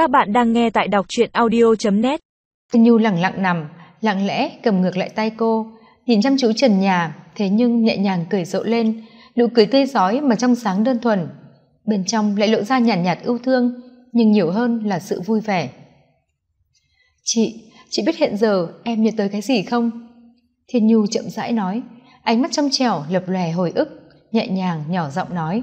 Các bạn đang nghe tại đọc truyện audio.net Nhu lặng lặng nằm, lặng lẽ cầm ngược lại tay cô, nhìn chăm chú trần nhà, thế nhưng nhẹ nhàng cười rộ lên, nụ cười tươi giói mà trong sáng đơn thuần. Bên trong lại lộ ra nhàn nhạt, nhạt ưu thương, nhưng nhiều hơn là sự vui vẻ. Chị, chị biết hiện giờ em nhớ tới cái gì không? Thiên Nhu chậm rãi nói, ánh mắt trong trẻo lập lòe hồi ức, nhẹ nhàng nhỏ giọng nói.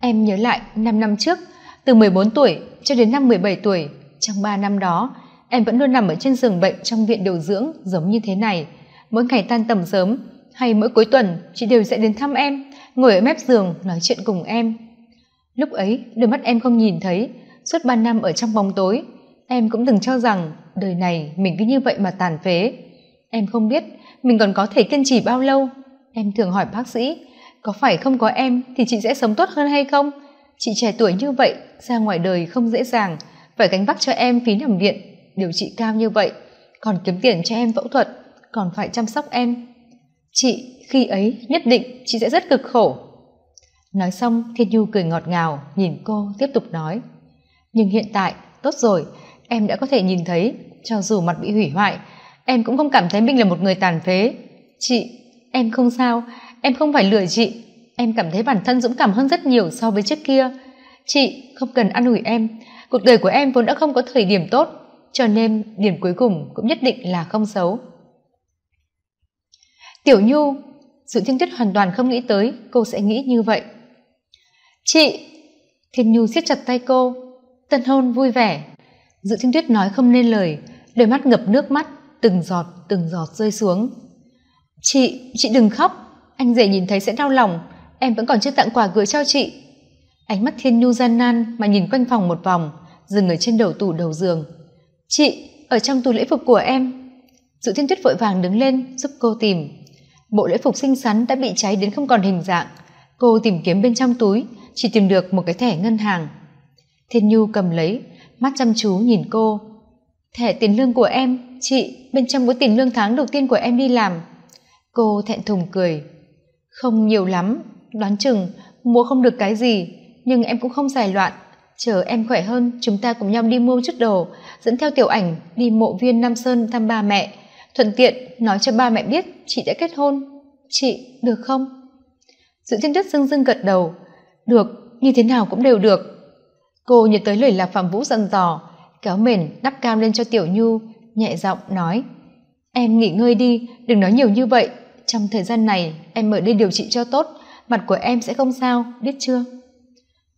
Em nhớ lại năm năm trước, từ 14 tuổi cho đến năm 17 tuổi, trong ba năm đó, em vẫn luôn nằm ở trên giường bệnh trong viện điều dưỡng giống như thế này. Mỗi ngày tan tầm sớm hay mỗi cuối tuần, chị đều sẽ đến thăm em, ngồi ở mép giường nói chuyện cùng em. Lúc ấy, đôi mắt em không nhìn thấy, suốt ba năm ở trong bóng tối, em cũng từng cho rằng đời này mình cứ như vậy mà tàn phế. Em không biết mình còn có thể kiên trì bao lâu. Em thường hỏi bác sĩ, có phải không có em thì chị sẽ sống tốt hơn hay không? Chị trẻ tuổi như vậy, ra ngoài đời không dễ dàng. Phải gánh vác cho em phí nằm viện, điều trị cao như vậy. Còn kiếm tiền cho em phẫu thuật, còn phải chăm sóc em. Chị, khi ấy nhất định chị sẽ rất cực khổ. Nói xong, thiên nhu cười ngọt ngào, nhìn cô tiếp tục nói. Nhưng hiện tại, tốt rồi, em đã có thể nhìn thấy, cho dù mặt bị hủy hoại, em cũng không cảm thấy mình là một người tàn phế. Chị, em không sao, em không phải lừa chị em cảm thấy bản thân dũng cảm hơn rất nhiều so với trước kia. Chị, không cần an ủi em. Cuộc đời của em vốn đã không có thời điểm tốt, cho nên điểm cuối cùng cũng nhất định là không xấu. Tiểu nhu, sự thiên tuyết hoàn toàn không nghĩ tới, cô sẽ nghĩ như vậy. Chị, thiên nhu siết chặt tay cô. Tân hôn vui vẻ. Dự thiên tuyết nói không nên lời. Đôi mắt ngập nước mắt, từng giọt từng giọt rơi xuống. Chị chị đừng khóc. Anh rể nhìn thấy sẽ đau lòng em vẫn còn chưa tặng quà gửi cho chị. Ánh mắt thiên nhu gian nan mà nhìn quanh phòng một vòng, dừng ở trên đầu tủ đầu giường. Chị, ở trong tủ lễ phục của em. Dự thiên tuyết vội vàng đứng lên, giúp cô tìm. Bộ lễ phục xinh xắn đã bị cháy đến không còn hình dạng. Cô tìm kiếm bên trong túi, chỉ tìm được một cái thẻ ngân hàng. Thiên nhu cầm lấy, mắt chăm chú nhìn cô. Thẻ tiền lương của em, chị, bên trong có tiền lương tháng đầu tiên của em đi làm. Cô thẹn thùng cười. Không nhiều lắm đoán chừng, mua không được cái gì, nhưng em cũng không giải loạn. Chờ em khỏe hơn, chúng ta cùng nhau đi mua chút đồ, dẫn theo tiểu ảnh đi mộ viên nam sơn thăm ba mẹ. Thuận tiện, nói cho ba mẹ biết chị đã kết hôn. Chị, được không? Dự thiên đất dưng dưng gật đầu. Được, như thế nào cũng đều được. Cô nhớ tới lời lạc phạm vũ dặn dò, kéo mền đắp cam lên cho tiểu nhu, nhẹ giọng nói, em nghỉ ngơi đi, đừng nói nhiều như vậy. Trong thời gian này, em ở đây điều trị cho tốt mặt của em sẽ không sao, biết chưa?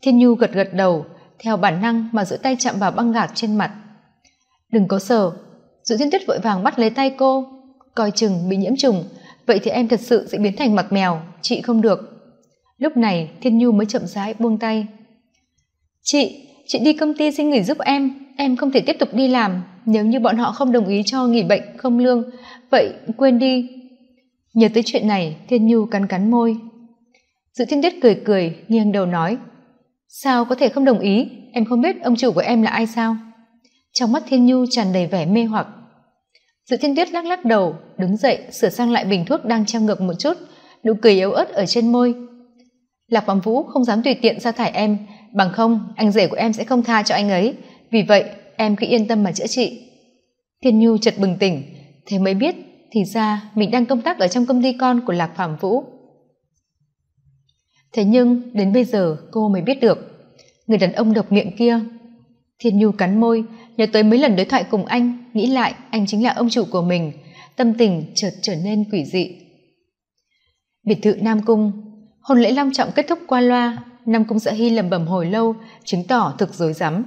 Thiên nhu gật gật đầu, theo bản năng mà giữ tay chạm vào băng gạc trên mặt. Đừng có sờ dự thiên tuyết vội vàng bắt lấy tay cô. Coi chừng bị nhiễm trùng, vậy thì em thật sự sẽ biến thành mặt mèo, chị không được. Lúc này, thiên nhu mới chậm rãi buông tay. Chị chị đi công ty xin nghỉ giúp em em không thể tiếp tục đi làm. Nếu như bọn họ không đồng ý cho nghỉ bệnh, không lương, vậy quên đi. Nhớ tới chuyện này, thiên nhu cắn cắn môi dự thiên tuyết cười cười, nghiêng đầu nói, sao có thể không đồng ý? Em không biết ông chủ của em là ai sao? Trong mắt thiên nhu tràn đầy vẻ mê hoặc. Dự thiên tuyết lắc lắc đầu, đứng dậy, sửa sang lại bình thuốc đang treo ngược một chút, nụ cười yếu ớt ở trên môi. Lạc phạm vũ không dám tùy tiện sa thải em, bằng không, anh rể của em sẽ không tha cho anh ấy. Vì vậy, em cứ yên tâm mà chữa trị. Thiên nhu chợt bừng tỉnh, thế mới biết, thì ra mình đang công tác ở trong công ty con của lạc phạm vũ thế nhưng, đến bây giờ, cô mới biết được. Người đàn ông độc miệng kia. Thiên nhu cắn môi, nhớ tới mấy lần đối thoại cùng anh, nghĩ lại anh chính là ông chủ của mình, tâm tình chợt trở nên quỷ dị. Biệt thự nam cung. Hôn lễ long trọng kết thúc qua loa, nam cung sợ hy lẩm bẩm hồi lâu, chứng tỏ thực dối rắm.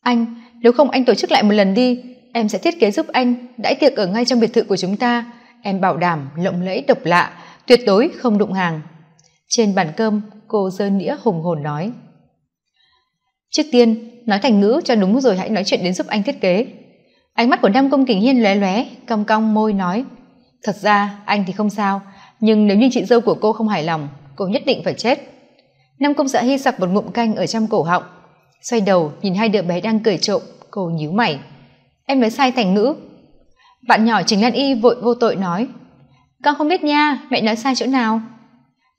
Anh, nếu không anh tổ chức lại một lần đi, em sẽ thiết kế giúp anh đãi tiệc ở ngay trong biệt thự của chúng ta. Em bảo đảm lộng lẫy độc lạ, tuyệt đối không đụng hàng trên bàn cơm, cô giơ nĩa hùng hồn nói. Trước tiên, nói thành ngữ cho đúng rồi hãy nói chuyện đến giúp anh thiết kế. Ánh mắt của nam công kình hiên lóe lóe, cong cong môi nói. Thật ra, anh thì không sao, nhưng nếu như chị dâu của cô không hài lòng, cô nhất định phải chết. Nam công dạ hy sặc một ngụm canh ở trong cổ họng. Xoay đầu, nhìn hai đứa bé đang cười trộm, cô nhíu mày. Em nói sai thành ngữ. Bạn nhỏ trình lan y vội vô tội nói. Con không biết nha, mẹ nói sai chỗ nào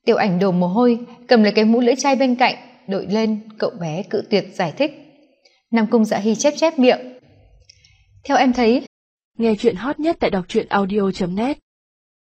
tiểu ảnh đổ mồ hôi, cầm lấy cái mũ lưỡi chai bên cạnh, đội lên, cậu bé cự tuyệt giải thích. Nam cung dạ hy chép chép miệng. Theo em thấy, nghe chuyện hot nhất tại đọc truyện audio net.